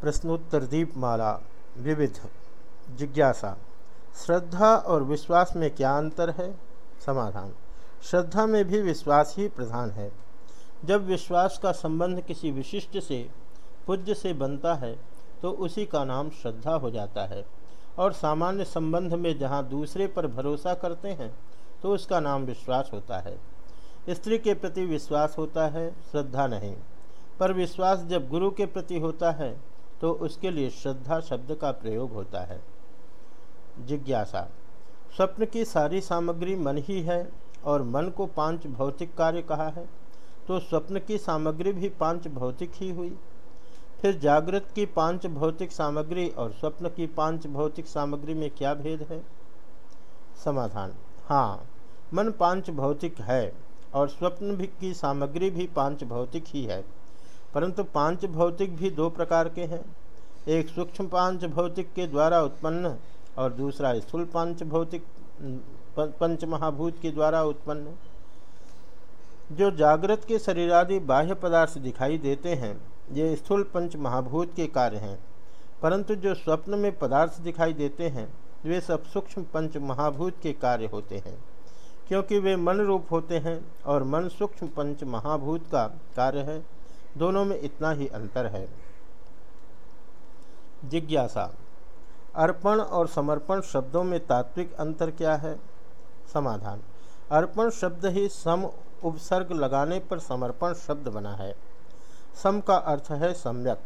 प्रश्नोत्तर दीपमाला विविध जिज्ञासा। श्रद्धा और विश्वास में क्या अंतर है? समाधान। श्रद्धा में भी विश्वास ही प्रधान है। जब विश्वास का संबंध किसी विशिष्ट से, पूज्य से बनता है तो उसी का नाम श्रद्धा हो जाता है। और सामान्य संबंध में जहाँ दूसरे पर भरोसा करते हैं तो उसका नाम विश्वास होता है। स्त्री के प्रति विश्वास होता है, श्रद्धा नहीं। पर विश्वास जब गुरु के प्रति होता है तो उसके लिए श्रद्धा शब्द का प्रयोग होता है। जिज्ञासा। स्वप्न की सारी सामग्री मन ही है और मन को पाँच भौतिक कार्य कहा है तो स्वप्न की सामग्री भी पाँच भौतिक ही हुई। फिर जागृत की पाँच भौतिक सामग्री और स्वप्न की पाँच भौतिक सामग्री में क्या भेद है? समाधान। हाँ मन पाँच भौतिक है और स्वप्न भी की सामग्री भी पाँच भौतिक ही है। परंतु पाँच भौतिक भी दो प्रकार के हैं। एक सूक्ष्म पाँच भौतिक के द्वारा उत्पन्न और दूसरा स्थूल पाँच भौतिक पंच महाभूत के द्वारा उत्पन्न। जो जागृत के शरीरादि बाह्य पदार्थ दिखाई देते हैं, ये स्थूल पंच महाभूत के कार्य हैं। परंतु जो स्वप्न में पदार्थ दिखाई देते हैं, वे सब सूक्ष्म पंच महाभूत के कार्य होते हैं, क्योंकि वे मन रूप होते हैं और मन सूक्ष्म पंच महाभूत का कार्य है। दोनों में इतना ही अंतर है। जिज्ञासा, अर्पण और समर्पण शब्दों में तात्विक अंतर क्या है? समाधान, अर्पण शब्द ही सम उपसर्ग लगाने पर समर्पण शब्द बना है। सम का अर्थ है सम्यक,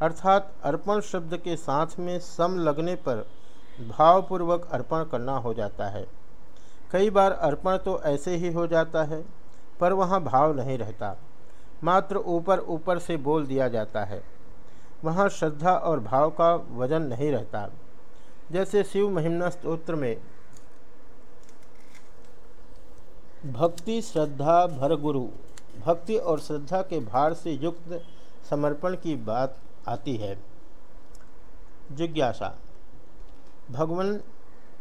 अर्थात अर्पण शब्द के साथ में सम लगने पर भावपूर्वक अर्पण करना हो जाता है। कई बार अर्पण तो ऐसे ही हो जाता है, पर वहाँ भाव नहीं रहता। मात्र ऊपर ऊपर से बोल दिया जाता है। वहाँ श्रद्धा और भाव का वज़न नहीं रहता। जैसे शिव महिमना स्त्रोत्र में, भक्ति, श्रद्धा, भर गुरु। भक्ति और श्रद्धा के भार से युक्त समर्पण की बात आती है। जिज्ञासा, भगवान,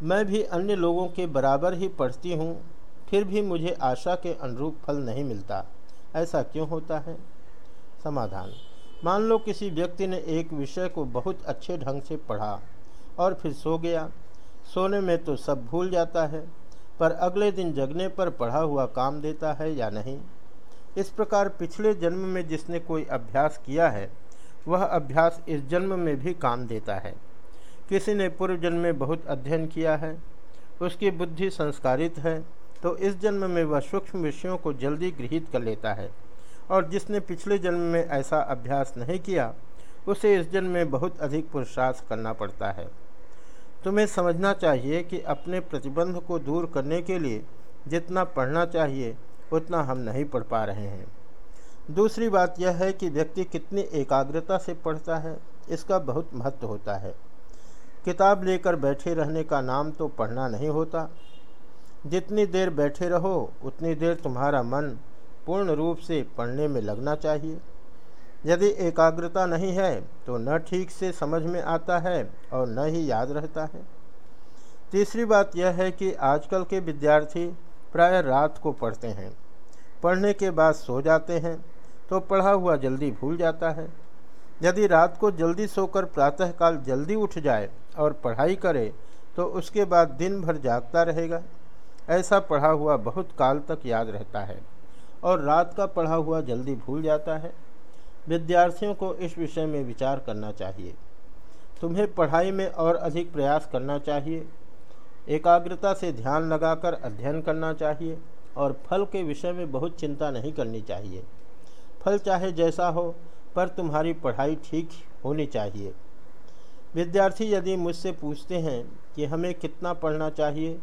मैं भी अन्य लोगों के बराबर ही पढ़ती हूँ, फिर भी मुझे आशा के अनुरूप फल नहीं मिलता। ऐसा क्यों होता है? समाधान। मान लो किसी व्यक्ति ने एक विषय को बहुत अच्छे ढंग से पढ़ा और फिर सो गया। सोने में तो सब भूल जाता है, पर अगले दिन जगने पर पढ़ा हुआ काम देता है या नहीं? इस प्रकार पिछले जन्म में जिसने कोई अभ्यास किया है, वह अभ्यास इस जन्म में भी काम देता है। किसी ने पूर्व जन्म में बहुत अध्ययन किया है, उसकी बुद्धि संस्कारित है तो इस जन्म में वह सूक्ष्म विषयों को जल्दी गृहित कर लेता है। और जिसने पिछले जन्म में ऐसा अभ्यास नहीं किया, उसे इस जन्म में बहुत अधिक पुरुषार्थ करना पड़ता है। तुम्हें समझना चाहिए कि अपने प्रतिबंध को दूर करने के लिए जितना पढ़ना चाहिए, उतना हम नहीं पढ़ पा रहे हैं। दूसरी बात यह है कि व्यक्ति कितनी एकाग्रता से पढ़ता है, इसका बहुत महत्व होता है। किताब लेकर बैठे रहने का नाम तो पढ़ना नहीं होता जितनी देर बैठे रहो, उतनी देर तुम्हारा मन पूर्ण रूप से पढ़ने में लगना चाहिए। यदि एकाग्रता नहीं है तो न ठीक से समझ में आता है और न ही याद रहता है। तीसरी बात यह है कि आजकल के विद्यार्थी प्राय रात को पढ़ते हैं। पढ़ने के बाद सो जाते हैं तो पढ़ा हुआ जल्दी भूल जाता है। यदि रात को जल्दी सोकर प्रातःकाल जल्दी उठ जाए और पढ़ाई करे तो उसके बाद दिन भर जागता रहेगा। ऐसा पढ़ा हुआ बहुत काल तक याद रहता है और रात का पढ़ा हुआ जल्दी भूल जाता है। विद्यार्थियों को इस विषय में विचार करना चाहिए। तुम्हें पढ़ाई में और अधिक प्रयास करना चाहिए। एकाग्रता से ध्यान लगाकर अध्ययन करना चाहिए और फल के विषय में बहुत चिंता नहीं करनी चाहिए। फल चाहे जैसा हो, पर तुम्हारी पढ़ाई ठीक होनी चाहिए। विद्यार्थी यदि मुझसे पूछते हैं कि हमें कितना पढ़ना चाहिए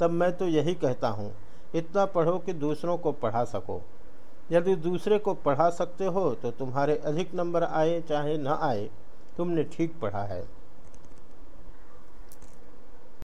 तब मैं तो यही कहता हूँ, इतना पढ़ो कि दूसरों को पढ़ा सको। यदि दूसरे को पढ़ा सकते हो तो तुम्हारे अधिक नंबर आए चाहे न आए, तुमने ठीक पढ़ा है।